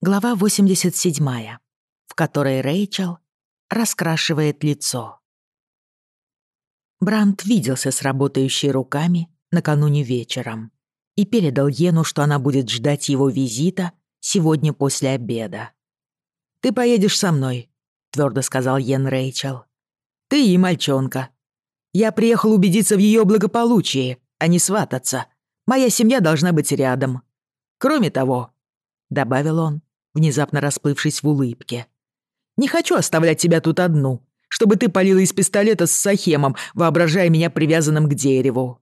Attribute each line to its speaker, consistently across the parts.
Speaker 1: Глава 87, в которой Рэйчел раскрашивает лицо. Брандт виделся с работающей руками накануне вечером и передал Йену, что она будет ждать его визита сегодня после обеда. «Ты поедешь со мной», — твердо сказал Йен Рэйчел. «Ты и мальчонка. Я приехал убедиться в ее благополучии, а не свататься. Моя семья должна быть рядом. Кроме того», — добавил он, внезапно расплывшись в улыбке. «Не хочу оставлять тебя тут одну, чтобы ты палила из пистолета с Сахемом, воображая меня привязанным к дереву».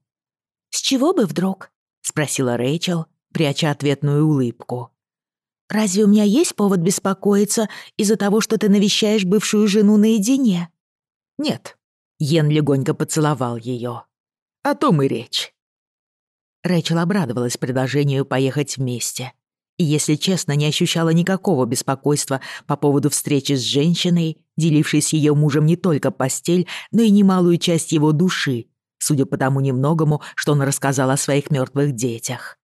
Speaker 2: «С чего бы вдруг?» — спросила Рэйчел, пряча ответную улыбку. «Разве у меня есть повод беспокоиться из-за того, что ты навещаешь бывшую жену наедине?»
Speaker 1: «Нет», — Йен легонько поцеловал ее. «О том и речь». Рэйчел обрадовалась предложению поехать вместе, если честно, не ощущала никакого беспокойства по поводу встречи с женщиной, делившей с ее мужем не только постель, но и немалую часть его души, судя по тому немногому, что он рассказал о своих мертвых детях.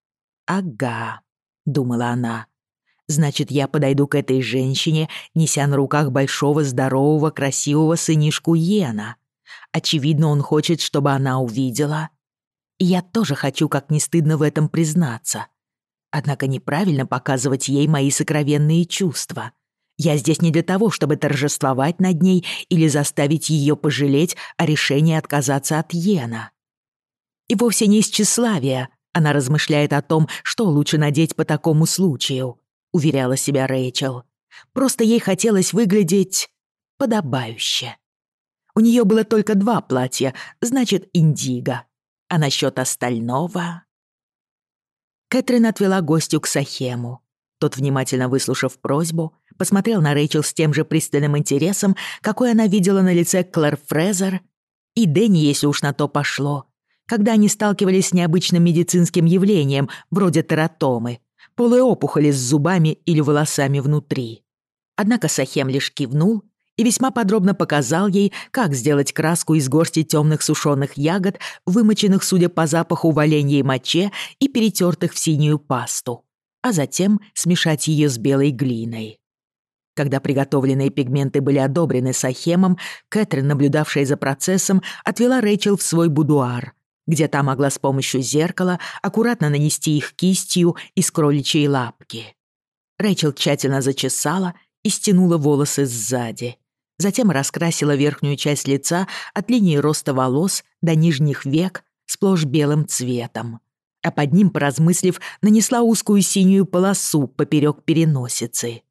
Speaker 1: «Ага», — думала она, — «значит, я подойду к этой женщине, неся на руках большого, здорового, красивого сынишку Йена. Очевидно, он хочет, чтобы она увидела. И я тоже хочу, как не стыдно в этом признаться» Однако неправильно показывать ей мои сокровенные чувства. Я здесь не для того, чтобы торжествовать над ней или заставить ее пожалеть о решении отказаться от Йена. И вовсе не из тщеславия. Она размышляет о том, что лучше надеть по такому случаю, уверяла себя Рэйчел. Просто ей хотелось выглядеть подобающе. У нее было только два платья, значит, индиго. А насчет остального... Кэтрин отвела гостю к Сахему. Тот, внимательно выслушав просьбу, посмотрел на Рэйчел с тем же пристальным интересом, какой она видела на лице Клэр Фрезер и Дэнни, если уж на то пошло, когда они сталкивались с необычным медицинским явлением, вроде тератомы, полой опухоли с зубами или волосами внутри. Однако Сахем лишь кивнул и весьма подробно показал ей, как сделать краску из горсти темных сушеных ягод, вымоченных, судя по запаху, в оленьей моче и перетертых в синюю пасту, а затем смешать ее с белой глиной. Когда приготовленные пигменты были одобрены Сахемом, Кэтрин, наблюдавшая за процессом, отвела Рэйчел в свой будуар, где та могла с помощью зеркала аккуратно нанести их кистью из кроличьей лапки. Рэйчел тщательно зачесала и стянула волосы сзади затем раскрасила верхнюю часть лица от линии роста волос до нижних век сплошь белым цветом. А под ним, поразмыслив, нанесла узкую синюю полосу поперек переносицы.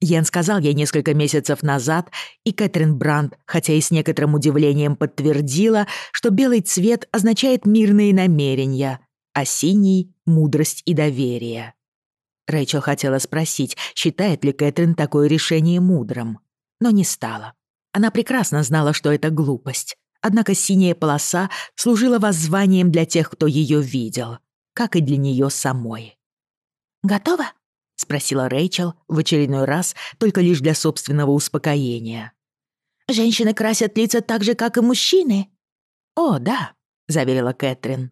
Speaker 1: Ян сказал ей несколько месяцев назад, и Кэтрин Брандт, хотя и с некоторым удивлением подтвердила, что белый цвет означает мирные намерения, а синий — мудрость и доверие. Рэйчел хотела спросить, считает ли Кэтрин такое решение мудрым, но не стала. Она прекрасно знала, что это глупость. Однако синяя полоса служила воззванием для тех, кто ее видел, как и для нее самой.
Speaker 2: Готова? спросила Рэйчел в очередной раз, только лишь для собственного успокоения. «Женщины красят лица так же, как и мужчины?»
Speaker 1: «О, да», — заверила Кэтрин.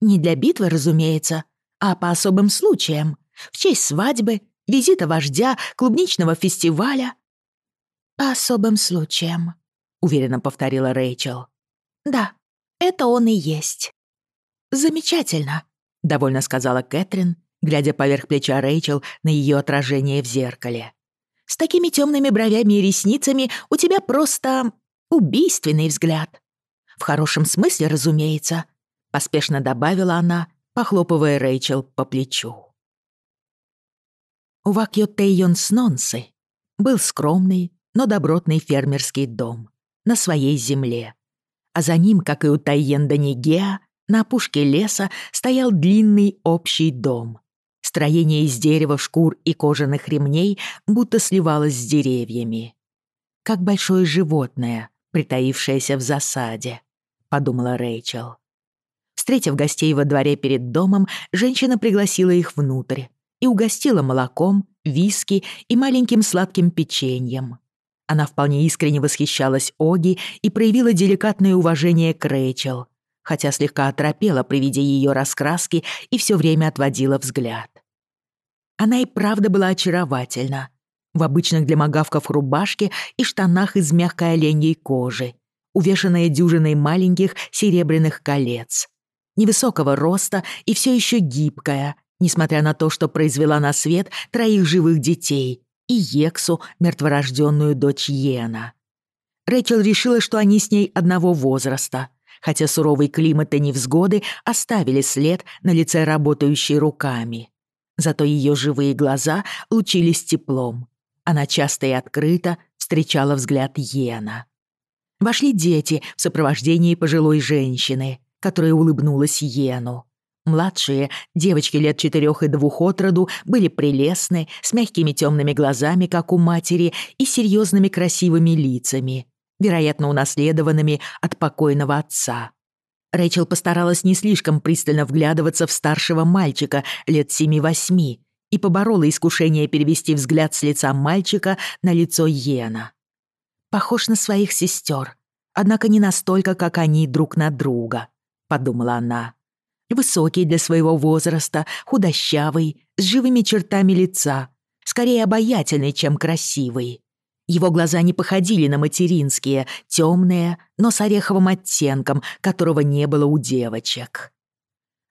Speaker 2: «Не для битвы, разумеется, а по особым случаям. В честь свадьбы, визита вождя, клубничного фестиваля. «По особым случаям», — уверенно повторила Рэйчел. «Да, это он и есть».
Speaker 1: «Замечательно», — довольно сказала Кэтрин, глядя поверх плеча Рэйчел на ее отражение в зеркале.
Speaker 2: «С такими темными бровями и ресницами у тебя просто убийственный взгляд. В хорошем смысле, разумеется», — поспешно добавила она, похлопывая Рэйчел по плечу.
Speaker 1: У Вакьо Тэйон Снонсы был скромный, но добротный фермерский дом на своей земле. А за ним, как и у Тайен Данигеа, на опушке леса стоял длинный общий дом. Строение из дерева, шкур и кожаных ремней будто сливалось с деревьями. «Как большое животное, притаившееся в засаде», — подумала Рэйчел. Встретив гостей во дворе перед домом, женщина пригласила их внутрь и угостила молоком, виски и маленьким сладким печеньем. Она вполне искренне восхищалась Оги и проявила деликатное уважение к Рэйчел, хотя слегка оторопела при виде ее раскраски и все время отводила взгляд. Она и правда была очаровательна. В обычных для магавков рубашке и штанах из мягкой оленьей кожи, увешанная дюжиной маленьких серебряных колец. Невысокого роста и все еще гибкая, несмотря на то, что произвела на свет троих живых детей и Ексу, мертворожденную дочь Йена. Рэйчел решила, что они с ней одного возраста, хотя суровый климат и невзгоды оставили след на лице работающей руками. Зато ее живые глаза лучились теплом. Она часто и открыто встречала взгляд Йена. Вошли дети в сопровождении пожилой женщины, которая улыбнулась Йену. младшие, девочки лет четырех и двух отроду были прелестны, с мягкими темными глазами, как у матери, и серьезными красивыми лицами, вероятно, унаследованными от покойного отца. Рэйчел постаралась не слишком пристально вглядываться в старшего мальчика лет семи-восьми и поборола искушение перевести взгляд с лица мальчика на лицо Йена. «Похож на своих сестер, однако не настолько, как они друг на друга», — подумала она высокий для своего возраста, худощавый, с живыми чертами лица, скорее обаятельный, чем красивый. Его глаза не походили на материнские, темные, но с ореховым оттенком, которого не было у девочек.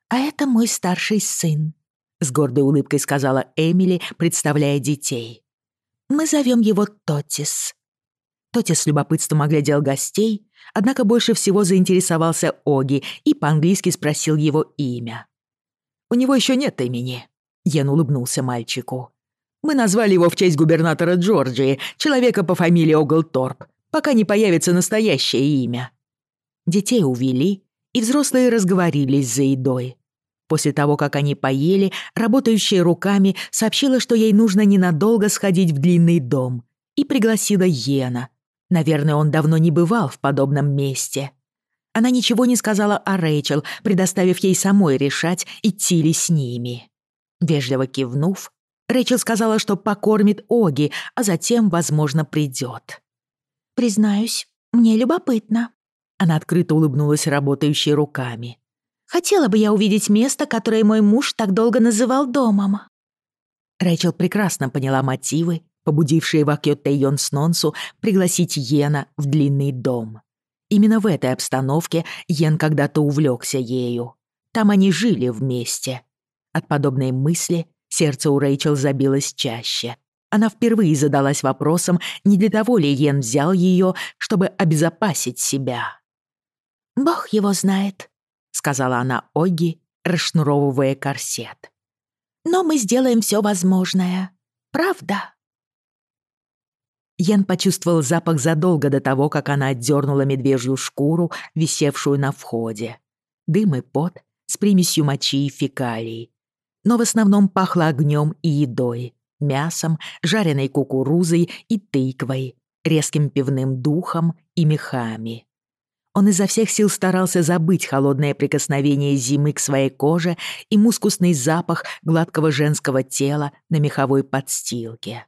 Speaker 1: «А это мой старший сын», — с гордой улыбкой сказала Эмили, представляя детей. «Мы зовем его Тотис. Тотис с любопытством оглядел гостей, однако больше всего заинтересовался Оги и по-английски спросил его имя. «У него еще нет имени», — Йен улыбнулся мальчику. «Мы назвали его в честь губернатора Джорджии, человека по фамилии Оглторп, пока не появится настоящее имя». Детей увели, и взрослые разговорились за едой. После того, как они поели, работающая руками сообщила, что ей нужно ненадолго сходить в длинный дом, и пригласила Йена, Наверное, он давно не бывал в подобном месте. Она ничего не сказала о Рэйчел, предоставив ей самой решать, идти ли с ними. Вежливо кивнув, Рэйчел сказала, что покормит Оги, а затем, возможно, придет. «Признаюсь, мне любопытно». Она открыто улыбнулась работающей руками. «Хотела бы я увидеть место, которое мой муж так долго называл домом». Рэйчел прекрасно поняла мотивы побудившие Вакёта и Йонснонсу пригласить Йена в длинный дом. Именно в этой обстановке Йен когда-то увлекся ею. Там они жили вместе. От подобной мысли сердце у Рэйчел забилось чаще. Она впервые задалась вопросом, не для того ли Йен взял ее, чтобы обезопасить себя. «Бог его знает», — сказала она Оги, расшнуровывая корсет. «Но мы сделаем все возможное. Правда?» Ян почувствовал запах задолго до того, как она отдернула медвежью шкуру, висевшую на входе. Дым и пот с примесью мочи и фекалий. Но в основном пахло огнем и едой, мясом, жареной кукурузой и тыквой, резким пивным духом и мехами. Он изо всех сил старался забыть холодное прикосновение зимы к своей коже и мускусный запах гладкого женского тела на меховой подстилке.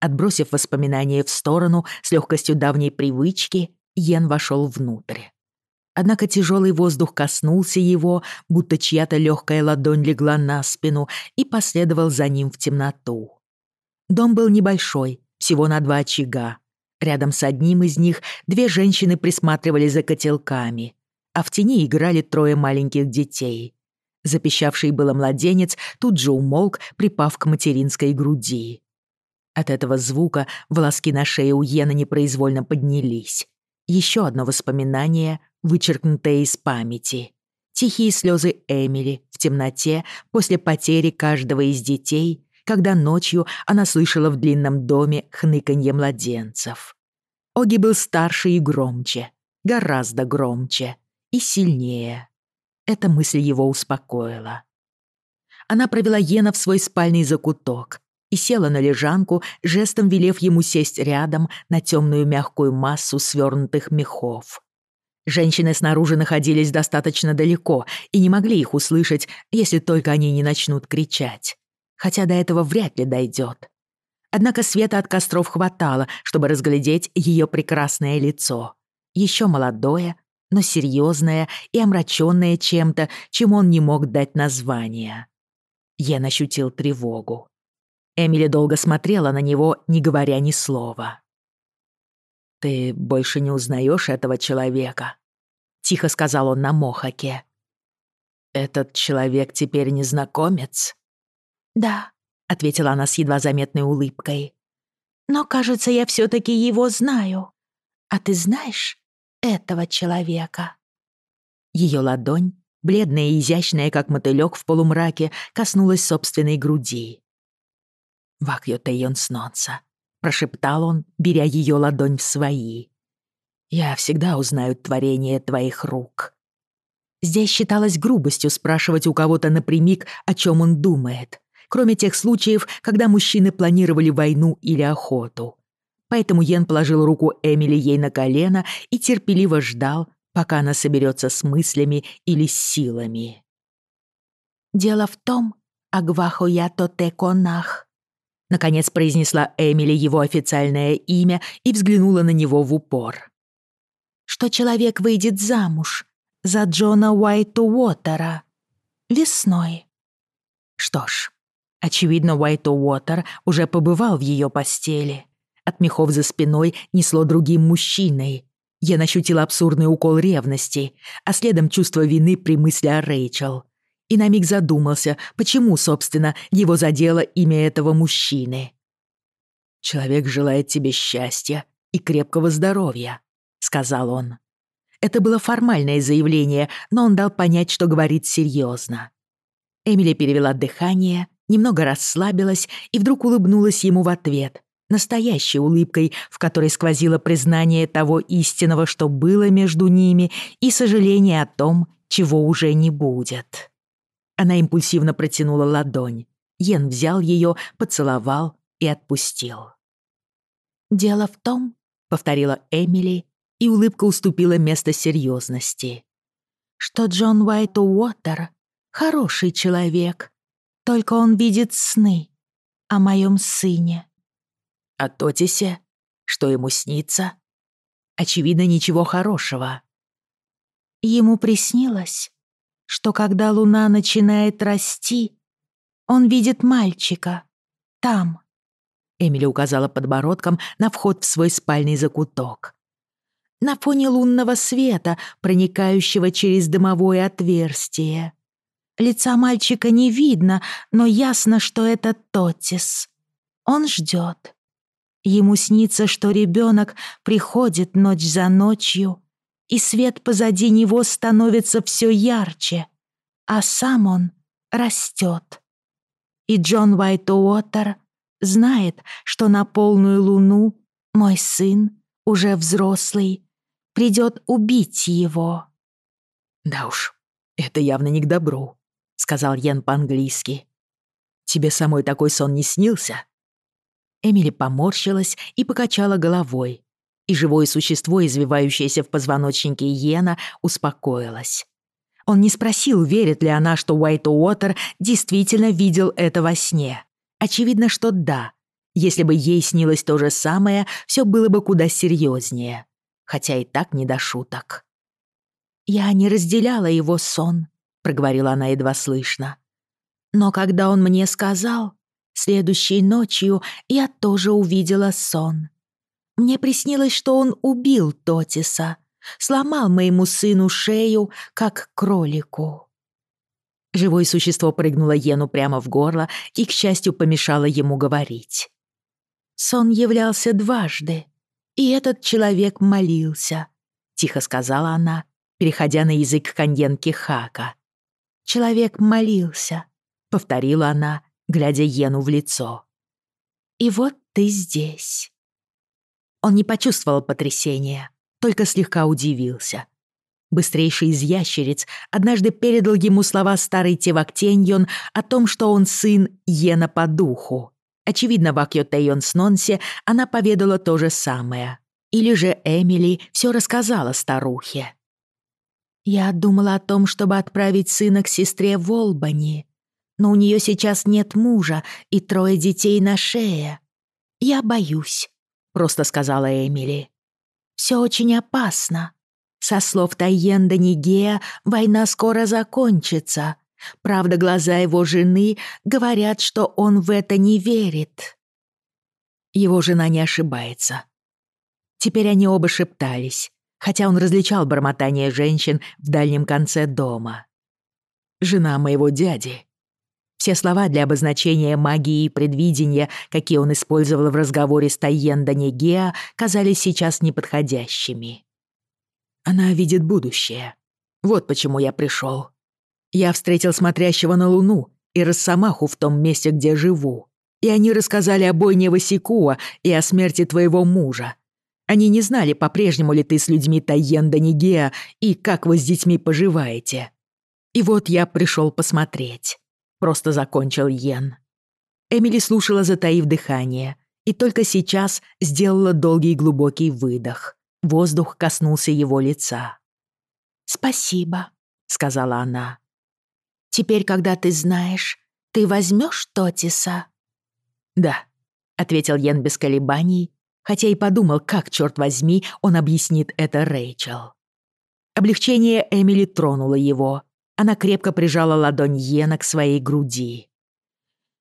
Speaker 1: Отбросив воспоминания в сторону, с легкостью давней привычки, Йен вошел внутрь. Однако тяжелый воздух коснулся его, будто чья-то легкая ладонь легла на спину и последовал за ним в темноту. Дом был небольшой, всего на два очага. Рядом с одним из них две женщины присматривали за котелками, а в тени играли трое маленьких детей. Запищавший было младенец тут же умолк, припав к материнской груди. От этого звука волоски на шее у Йена непроизвольно поднялись. Еще одно воспоминание, вычеркнутое из памяти. Тихие слезы Эмили в темноте после потери каждого из детей, когда ночью она слышала в длинном доме хныканье младенцев. Оги был старше и громче, гораздо громче и сильнее. Эта мысль его успокоила. Она провела Йена в свой спальный закуток, и села на лежанку, жестом велев ему сесть рядом на темную мягкую массу свернутых мехов. Женщины снаружи находились достаточно далеко и не могли их услышать, если только они не начнут кричать. Хотя до этого вряд ли дойдет. Однако света от костров хватало, чтобы разглядеть ее прекрасное лицо. Еще молодое, но серьезное и омраченное чем-то, чему он не мог дать название. Я ощутил тревогу. Эмили долго смотрела на него, не говоря ни слова. «Ты больше не узнаешь этого человека», — тихо сказал он на Мохаке. «Этот человек теперь незнакомец?»
Speaker 2: «Да», — ответила она с едва заметной улыбкой. «Но, кажется, я все таки его знаю. А ты знаешь этого человека?» Ее ладонь, бледная и изящная, как мотылек в полумраке, коснулась собственной груди.
Speaker 1: «Вакьё Тэйон Снонса», — прошептал он, беря ее ладонь в свои. «Я всегда узнаю творение твоих рук». Здесь считалось грубостью спрашивать у кого-то напрямик, о чем он думает, кроме тех случаев, когда мужчины планировали войну или охоту. Поэтому Йен положил руку Эмили ей на колено и терпеливо ждал, пока она соберется с мыслями или с силами.
Speaker 2: «Дело в том, Агвахо я те конах»,
Speaker 1: Наконец произнесла Эмили его официальное имя и взглянула на него в упор.
Speaker 2: «Что человек выйдет замуж за Джона Уайта Уотера весной».
Speaker 1: Что ж, очевидно, Уайт Уотер уже побывал в ее постели. От мехов за спиной несло другим мужчиной. Я нащутила абсурдный укол ревности, а следом чувство вины при мысли о Рэйчел и на миг задумался, почему, собственно, его задело имя этого мужчины. «Человек желает тебе счастья и крепкого здоровья», — сказал он. Это было формальное заявление, но он дал понять, что говорит серьезно. Эмили перевела дыхание, немного расслабилась и вдруг улыбнулась ему в ответ, настоящей улыбкой, в которой сквозило признание того истинного, что было между ними, и сожаление о том, чего уже не будет. Она импульсивно протянула ладонь. Йен взял ее, поцеловал и отпустил.
Speaker 2: «Дело в том», — повторила Эмили, и улыбка уступила место серьезности, «что Джон Уайт Уотер — хороший человек, только он видит сны о моем сыне».
Speaker 1: «О Тотисе? Что ему снится?» «Очевидно, ничего хорошего».
Speaker 2: Ему приснилось, что когда луна начинает расти, он видит мальчика. Там.
Speaker 1: Эмили указала подбородком на вход в свой спальный закуток. На фоне лунного света, проникающего через дымовое отверстие. Лица мальчика не видно, но ясно, что это Тотис. Он ждет. Ему снится, что ребенок приходит ночь за ночью и свет позади него становится все ярче, а сам он растет. И Джон Уайт Уотер знает, что на полную луну мой сын, уже взрослый, придет убить его. «Да уж, это явно не к добру», — сказал Йен по-английски. «Тебе самой такой сон не снился?» Эмили поморщилась И живое существо, извивающееся в позвоночнике Йена, успокоилось. Он не спросил, верит ли она, что Уайт Уотер действительно видел это во сне. Очевидно, что да. Если бы ей снилось то же самое, все было бы куда серьезнее. Хотя и так не до шуток.
Speaker 2: «Я не разделяла его сон», — проговорила она едва слышно. «Но когда он мне сказал, следующей ночью я тоже увидела сон». Мне приснилось, что он убил Тотиса, сломал моему сыну шею, как кролику.
Speaker 1: Живое существо прыгнуло Ену прямо в горло и, к счастью, помешало ему говорить.
Speaker 2: Сон являлся дважды, и этот человек молился, тихо сказала она, переходя на язык каньенки Хака. Человек молился, повторила она, глядя Ену в лицо. И вот ты здесь.
Speaker 1: Он не почувствовал потрясения, только слегка удивился. Быстрейший из ящериц однажды передал ему слова старый Тевактеньон о том, что он сын Йена по духу. Очевидно, в Акьотейон Снонсе она поведала то же самое. Или же Эмили все рассказала старухе.
Speaker 2: «Я думала о том, чтобы отправить сына к сестре в Олбани, но у нее сейчас нет мужа и трое детей на шее. Я боюсь». просто сказала Эмили. «Все очень опасно. Со слов Тайенда Нигея, война скоро закончится, Правда, глаза его жены говорят, что он в это не верит.
Speaker 1: Его жена не ошибается. Теперь они оба шептались, хотя он различал бормотание женщин в дальнем конце дома. «Жена моего дяди». Все слова для обозначения магии и предвидения, какие он использовал в разговоре с Тайенда Негеа, казались сейчас неподходящими. Она видит будущее. Вот почему я пришел. Я встретил смотрящего на луну и Росомаху в том месте, где живу. И они рассказали о бойне Васикуа и о смерти твоего мужа, они не знали, по-прежнему ли ты с людьми Тайенда Нигеа и как вы с детьми поживаете. И вот я пришел посмотреть. просто закончил Йен. Эмили слушала, затаив дыхание, и только сейчас сделала долгий глубокий выдох. Воздух коснулся его лица.
Speaker 2: «Спасибо», — сказала она. «Теперь, когда ты знаешь, ты возьмешь Тотиса?»
Speaker 1: «Да», — ответил Йен без колебаний, хотя и подумал, как, чёрт возьми, он объяснит это Рэйчел. Облегчение Эмили тронуло его — она крепко прижала ладонь Йена к своей груди.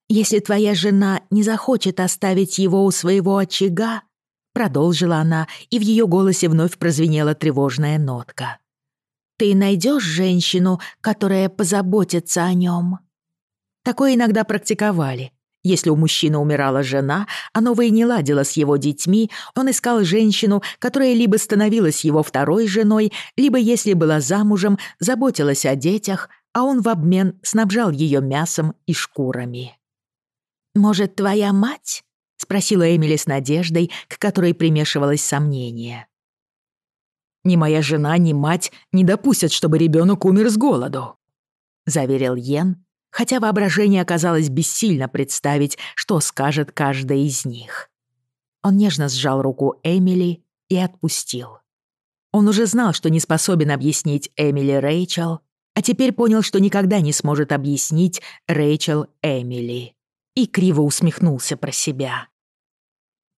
Speaker 2: «Если твоя жена не захочет оставить его у своего очага», продолжила она, и в ее голосе вновь прозвенела тревожная нотка. «Ты найдешь женщину, которая позаботится о нем?»
Speaker 1: Такое иногда практиковали, если у мужчины умирала жена, а новая не ладила с его детьми, он искал женщину, которая либо становилась его второй женой, либо, если была замужем, заботилась о детях, а он в обмен снабжал ее мясом и шкурами.
Speaker 2: «Может, твоя мать?» — спросила Эмили с надеждой, к которой примешивалось сомнение.
Speaker 1: «Ни моя жена, ни мать не допустят, чтобы ребенок умер с голоду», — заверил Йен, хотя воображение оказалось бессильно представить, что скажет каждая из них. Он нежно сжал руку Эмили и отпустил. Он уже знал, что не способен объяснить Эмили Рэйчел, а теперь понял, что никогда не сможет объяснить Рэйчел Эмили. И криво усмехнулся про себя.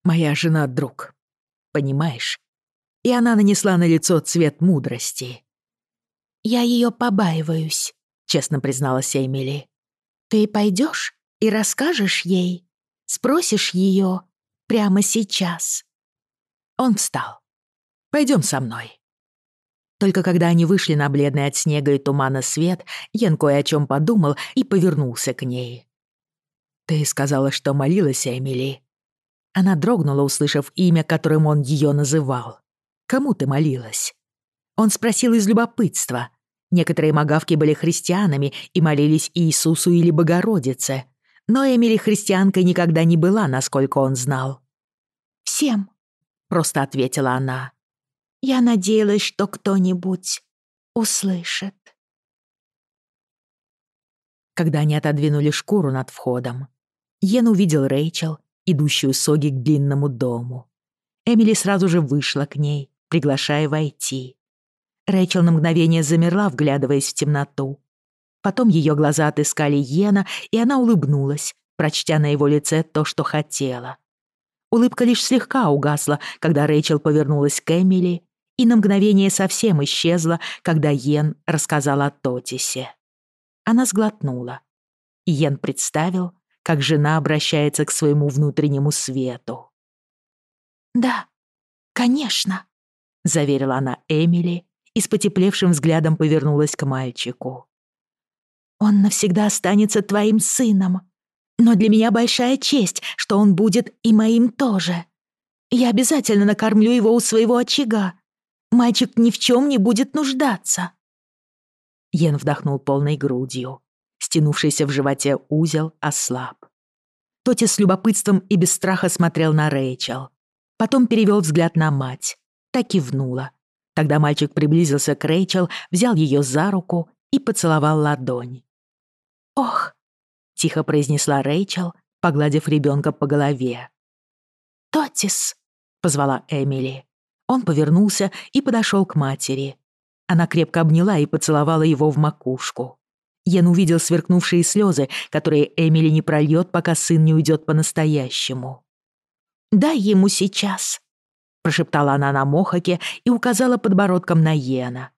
Speaker 1: «Моя жена — друг. Понимаешь?» И она нанесла на лицо цвет мудрости.
Speaker 2: «Я ее побаиваюсь», — честно призналась Эмили. Ты пойдешь и расскажешь ей? Спросишь ее прямо сейчас?»
Speaker 1: Он встал. Пойдем со мной». Только когда они вышли на бледный от снега и тумана свет, Йен кое о чем подумал и повернулся к ней. «Ты сказала, что молилась, Эмили?» Она дрогнула, услышав имя, которым он ее называл. «Кому ты молилась?» Он спросил из любопытства, Некоторые магавки были христианами и молились Иисусу или Богородице. Но Эмили христианкой никогда не была, насколько он знал.
Speaker 2: «Всем», — просто ответила она. «Я надеялась, что кто-нибудь услышит».
Speaker 1: Когда они отодвинули шкуру над входом, Йен увидел Рэйчел, идущую Соги к длинному дому. Эмили сразу же вышла к ней, приглашая войти. Рэйчел на мгновение замерла, вглядываясь в темноту. Потом ее глаза отыскали Йена, и она улыбнулась, прочтя на его лице то, что хотела. Улыбка лишь слегка угасла, когда Рэйчел повернулась к Эмили, и на мгновение совсем исчезла, когда Йен рассказал о Тотисе. Она сглотнула. Йен представил, как жена обращается к своему внутреннему свету.
Speaker 2: «Да, конечно», — заверила она Эмили, и с потеплевшим взглядом повернулась к мальчику. «Он навсегда останется твоим сыном, но для меня большая честь, что он будет и моим тоже. Я обязательно накормлю его у своего очага. Мальчик ни в чем не будет нуждаться».
Speaker 1: Йен вдохнул полной грудью. Стянувшийся в животе узел ослаб. Тоти с любопытством и без страха смотрел на Рэйчел. Потом перевел взгляд на мать. Так кивнула, Тогда мальчик приблизился к Рэйчел, взял ее за руку и поцеловал ладонь.
Speaker 2: «Ох!»
Speaker 1: — тихо произнесла Рэйчел, погладив ребенка по голове.
Speaker 2: «Тотис!»
Speaker 1: — позвала Эмили. Он повернулся и подошел к матери. Она крепко обняла и поцеловала его в макушку. Ян увидел сверкнувшие слезы, которые Эмили не прольет, пока сын не уйдет по-настоящему.
Speaker 2: «Дай ему сейчас», прошептала она на Мохаке и указала подбородком на Йена.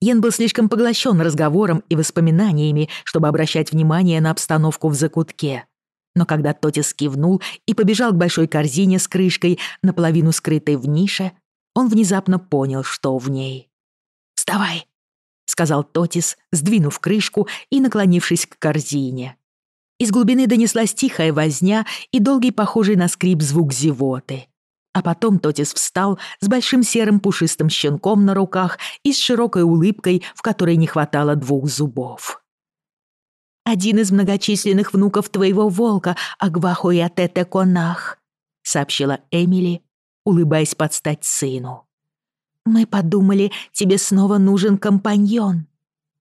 Speaker 1: Йен был слишком поглощен разговором и воспоминаниями, чтобы обращать внимание на обстановку в закутке. Но когда Тотис кивнул и побежал к большой корзине с крышкой, наполовину скрытой в нише, он внезапно понял, что в ней. «Вставай!» — сказал Тотис, сдвинув крышку и наклонившись к корзине. Из глубины донеслась тихая возня и долгий похожий на скрип звук зевоты. А потом Тотис встал с большим серым пушистым щенком на руках и с широкой улыбкой, в которой не хватало двух зубов. «Один из многочисленных внуков твоего волка, Агвахуятете Конах», — сообщила Эмили, улыбаясь под стать сыну. «Мы подумали, тебе снова нужен компаньон.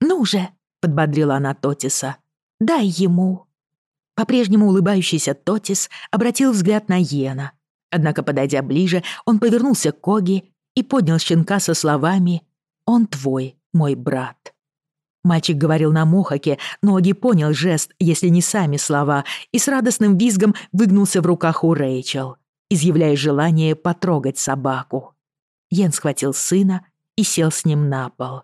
Speaker 1: Ну же», — подбодрила она Тотиса, — «дай ему». По-прежнему улыбающийся Тотис обратил взгляд на Йена. Однако, подойдя ближе, он повернулся к Коги и поднял щенка со словами «Он твой, мой брат». Мальчик говорил на мохаке, но Оги понял жест, если не сами слова, и с радостным визгом выгнулся в руках у Рэйчел, изъявляя желание потрогать собаку. Йен схватил сына и сел с ним на пол.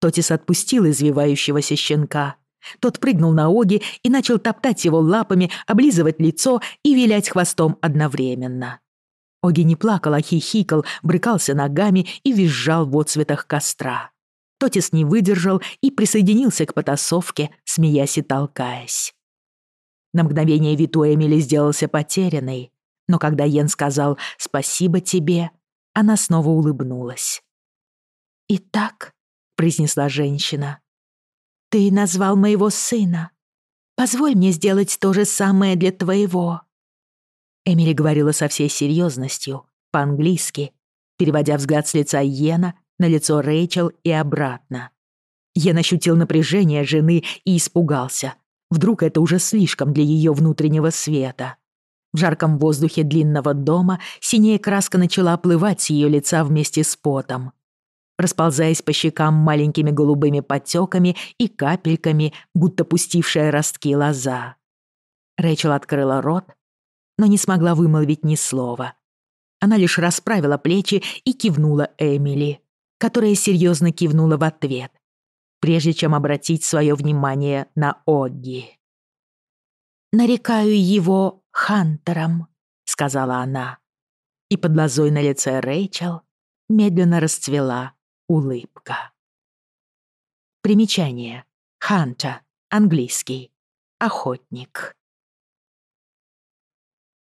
Speaker 1: Тотис отпустил извивающегося щенка тот прыгнул на Оги и начал топтать его лапами, облизывать лицо и вилять хвостом одновременно. Оги не плакал, а хихикал, брыкался ногами и визжал в отцветах костра. Тотис не выдержал и присоединился к потасовке, смеясь и толкаясь. На мгновение вид Эмили сделался потерянный, но когда Йен сказал «спасибо тебе», она снова улыбнулась. «Итак», — произнесла женщина, ты назвал моего сына. Позволь мне сделать то же самое для твоего». Эмили говорила со всей серьезностью, по-английски, переводя взгляд с лица Йена на лицо Рэйчел и обратно. Йен ощутил напряжение жены и испугался. Вдруг это уже слишком для ее внутреннего света. В жарком воздухе длинного дома синяя краска начала оплывать с ее лица вместе с потом расползаясь по щекам маленькими голубыми подтеками и капельками, будто пустившая ростки лоза. Рэйчел открыла рот, но не смогла вымолвить ни слова. Она лишь расправила плечи и кивнула Эмили, которая серьезно кивнула в ответ, прежде чем обратить свое внимание на Огги. «Нарекаю его Хантером», — сказала она. И под лозой на лице Рэйчел медленно расцвела улыбка. Примечание. Ханта. Английский. Охотник.